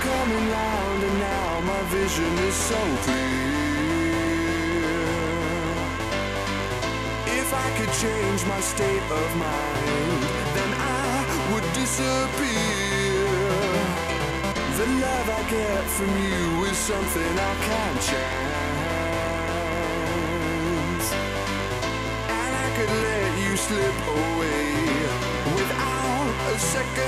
Coming round and now my vision is so clear. If I could change my state of mind Then I would disappear. The love I get from you is something I can't change And I could let you slip away Without a second.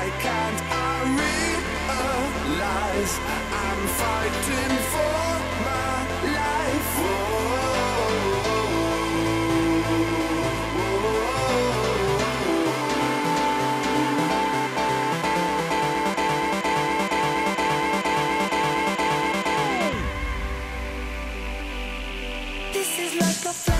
Why can't I realize I'm fighting for my life? Whoa. This is like a flash.